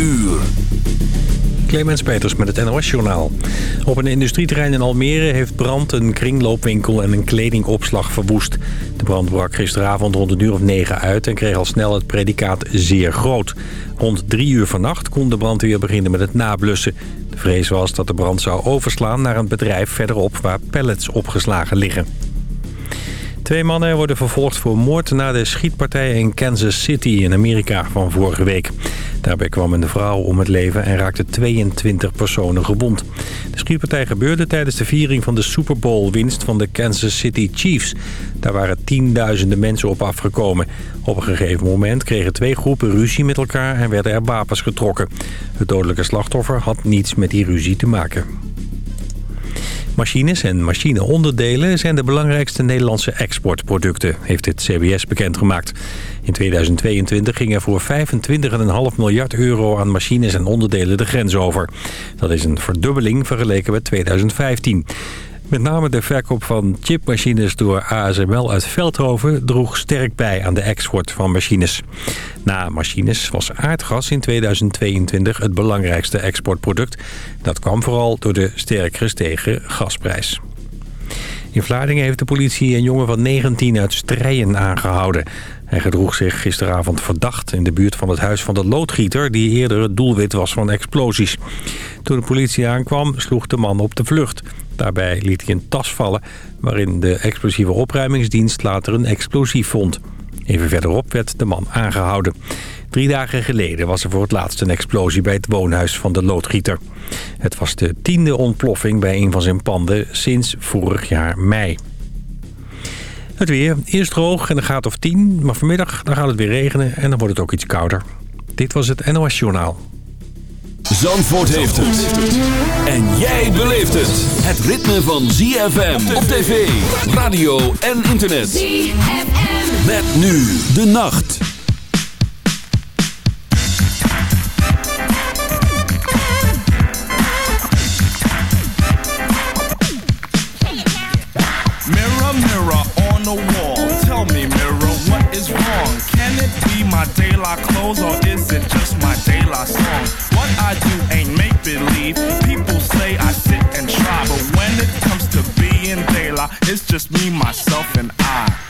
uur. Clemens Peters met het NOS-journaal. Op een industrieterrein in Almere heeft brand een kringloopwinkel en een kledingopslag verwoest. De brand brak gisteravond rond een uur of negen uit en kreeg al snel het predicaat zeer groot. Rond drie uur vannacht kon de brand weer beginnen met het nablussen. De vrees was dat de brand zou overslaan naar een bedrijf verderop waar pallets opgeslagen liggen. Twee mannen worden vervolgd voor moord na de schietpartij in Kansas City in Amerika van vorige week. Daarbij kwam een vrouw om het leven en raakte 22 personen gewond. De schietpartij gebeurde tijdens de viering van de Super Bowl winst van de Kansas City Chiefs. Daar waren tienduizenden mensen op afgekomen. Op een gegeven moment kregen twee groepen ruzie met elkaar en werden er wapens getrokken. Het dodelijke slachtoffer had niets met die ruzie te maken. Machines en machineonderdelen zijn de belangrijkste Nederlandse exportproducten, heeft het CBS bekendgemaakt. In 2022 ging er voor 25,5 miljard euro aan machines en onderdelen de grens over. Dat is een verdubbeling vergeleken met 2015. Met name de verkoop van chipmachines door ASML uit Veldhoven droeg sterk bij aan de export van machines. Na machines was aardgas in 2022 het belangrijkste exportproduct. Dat kwam vooral door de sterk gestegen gasprijs. In Vlaardingen heeft de politie een jongen van 19 uit Strijen aangehouden. Hij gedroeg zich gisteravond verdacht in de buurt van het huis van de loodgieter... die eerder het doelwit was van explosies. Toen de politie aankwam sloeg de man op de vlucht. Daarbij liet hij een tas vallen waarin de explosieve opruimingsdienst later een explosief vond. Even verderop werd de man aangehouden. Drie dagen geleden was er voor het laatst een explosie bij het woonhuis van de loodgieter. Het was de tiende ontploffing bij een van zijn panden sinds vorig jaar mei. Het weer. Eerst droog en een gaat of 10, maar vanmiddag dan gaat het weer regenen en dan wordt het ook iets kouder. Dit was het NOS Journaal. Zandvoort heeft het. En jij beleeft het. Het ritme van ZFM op tv, radio en internet. ZFM. Met nu de nacht. It be my daylight clothes or is it just my daylight song? What I do ain't make believe. People say I sit and try, but when it comes to being daylight, it's just me, myself, and I.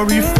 Glory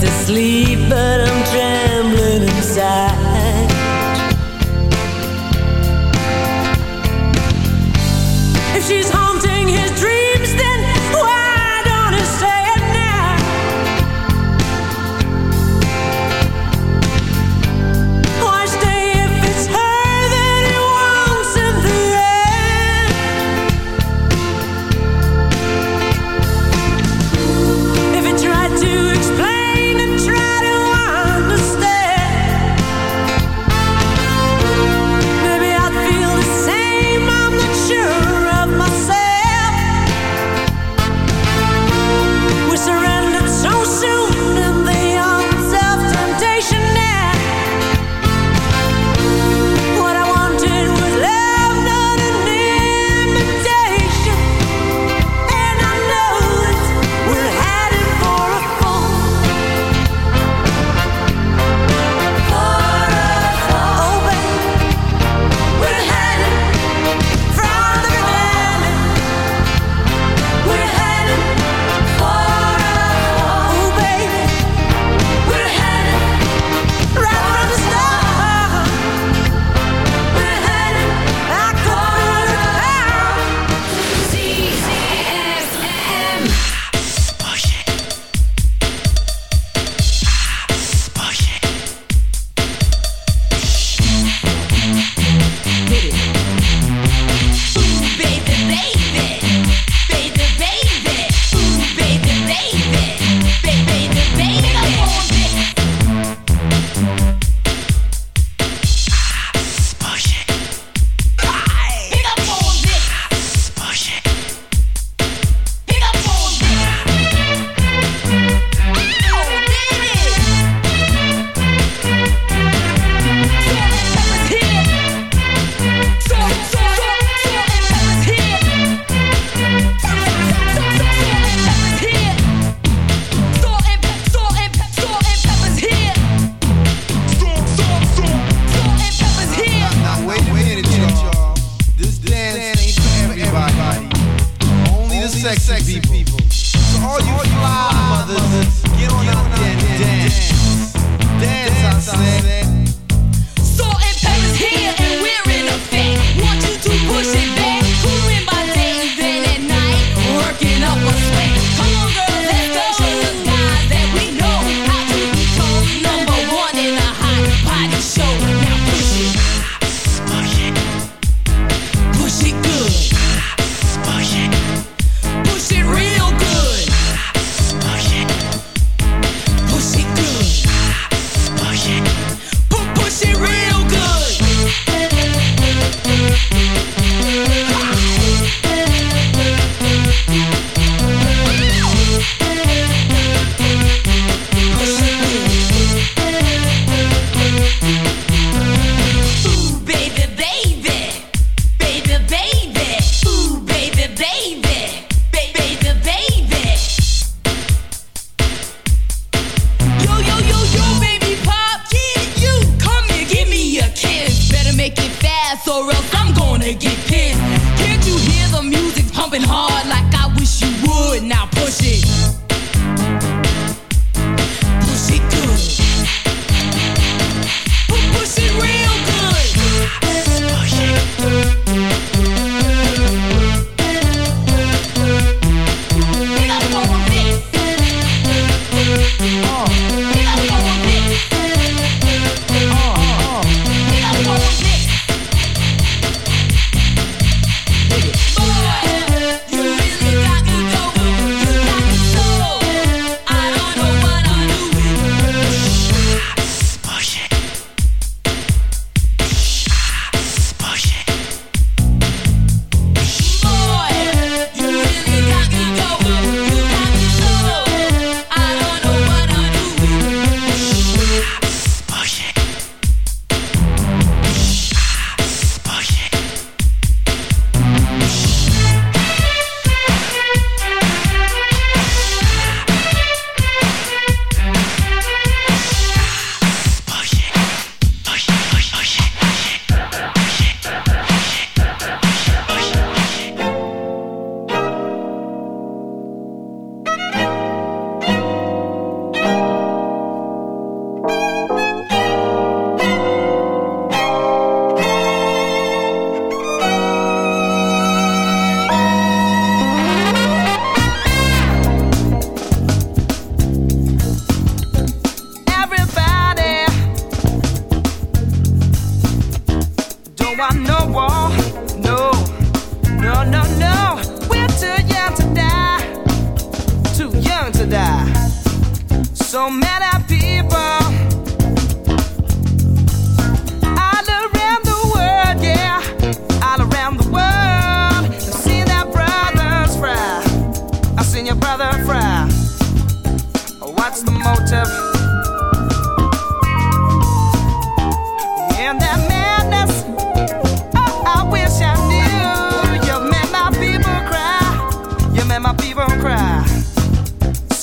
to sleep, but I'm trembling inside. If she's home,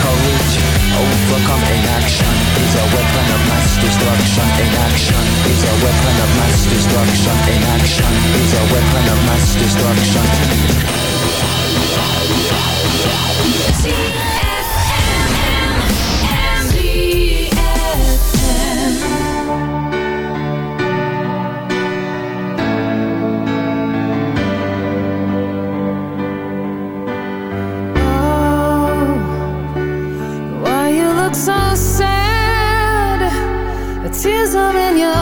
courage. Overcome inaction is a weapon of mass destruction. Inaction is a weapon of mass destruction. Inaction is a weapon of mass destruction I've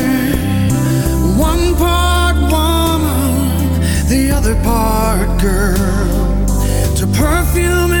apart, girl, to perfume.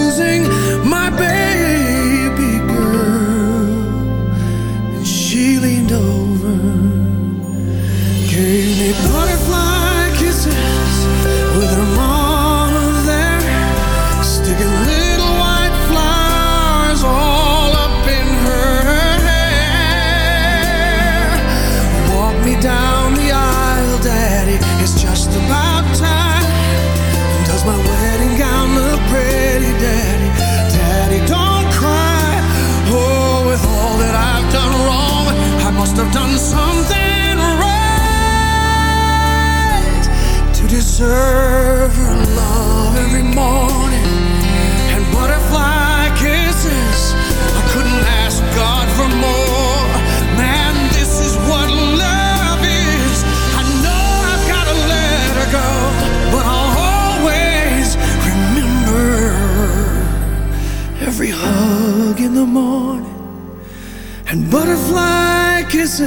every hug in the morning and butterfly kisses.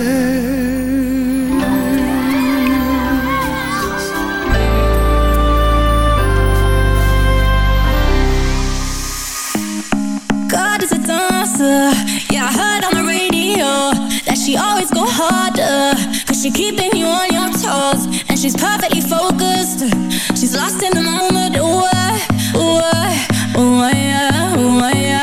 God is a dancer. Yeah, I heard on the radio that she always go harder. Cause she keeping you on your toes. And she's perfectly focused. She's lost in the moment. Ooh, ooh, ooh, yeah my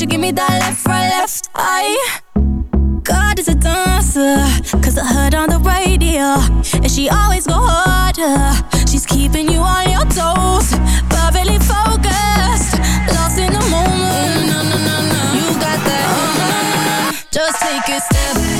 you give me that left, right, left eye? God is a dancer Cause I heard on the radio And she always go harder. She's keeping you on your toes Perfectly focused Lost in the moment. Mm, no, no, no, You got that. Oh, Just take a step.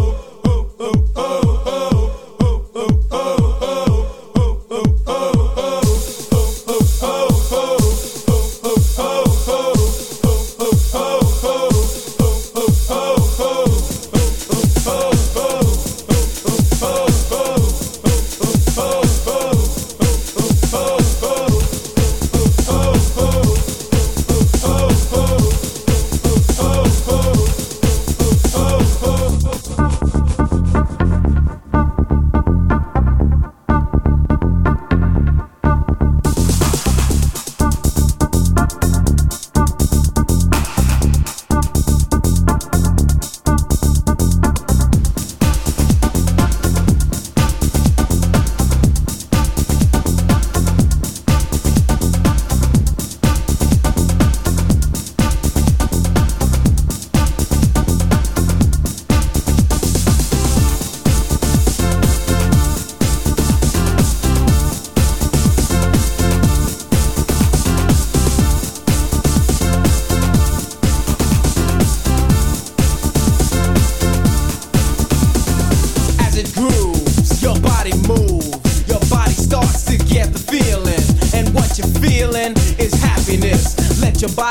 your body.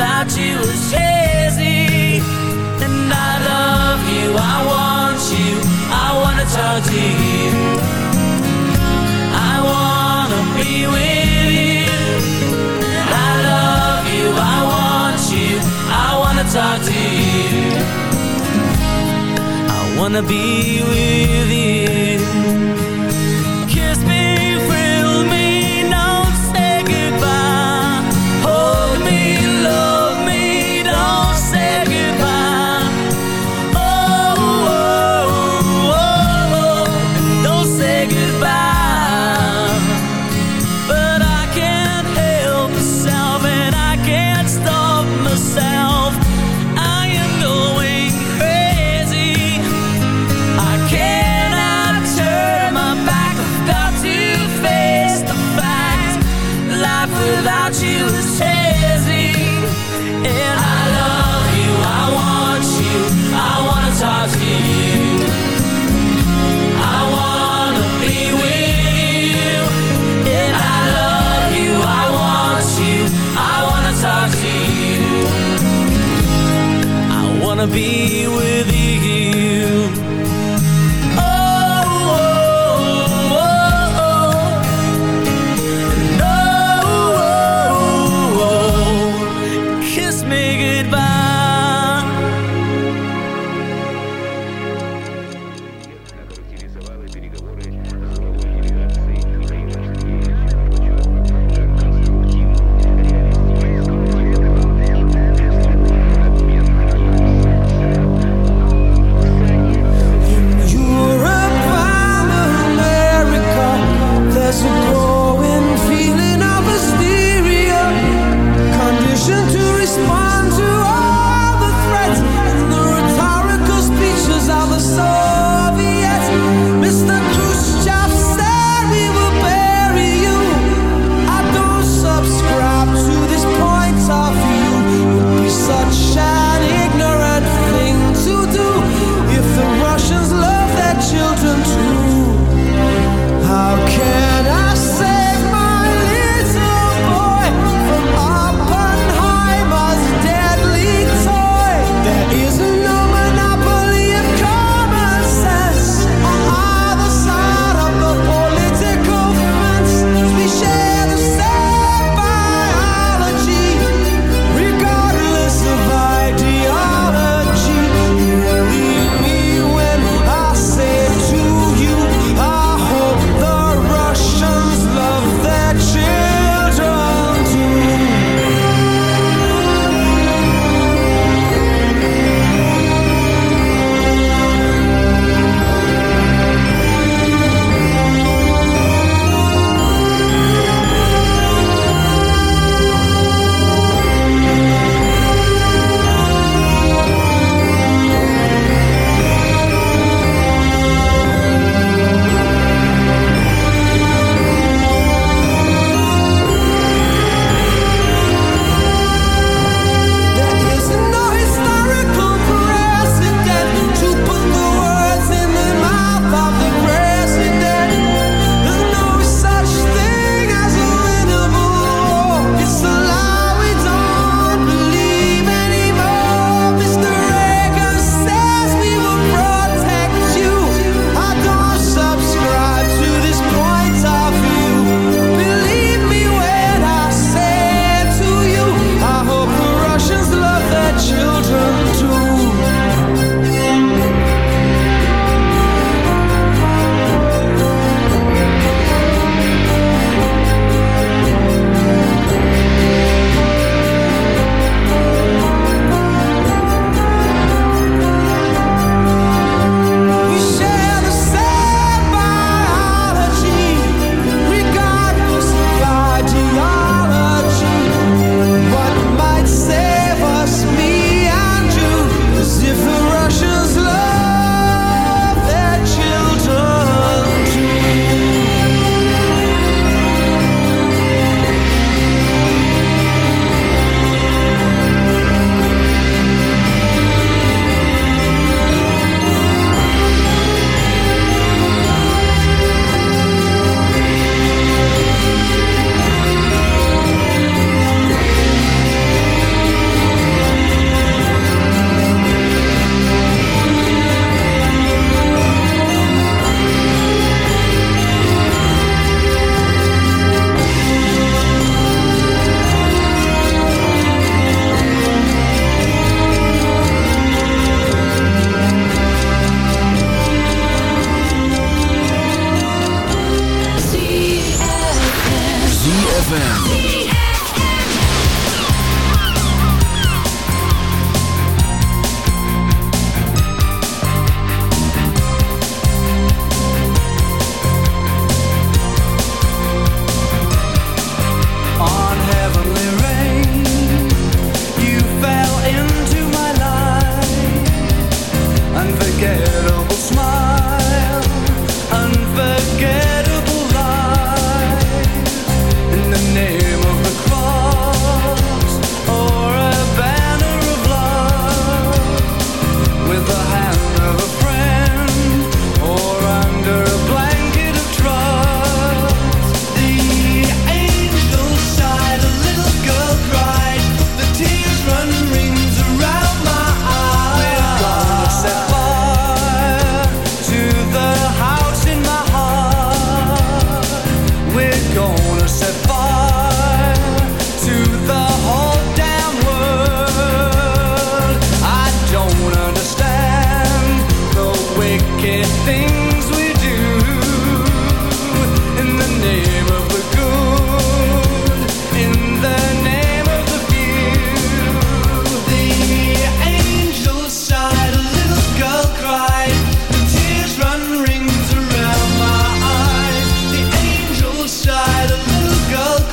without you is crazy. And I love you, I want you, I wanna talk to you. I wanna be with you. I love you, I want you, I wanna talk to you. I wanna be with you. with you.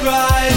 cry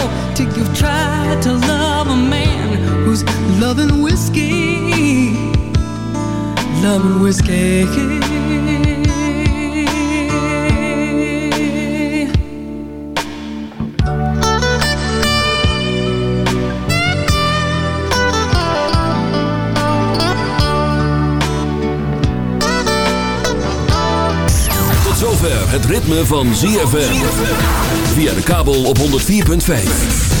tried to love a man who's loving whiskey. Loving whiskey. Tot zover het ritme van ZFM. Via de kabel op 104.5.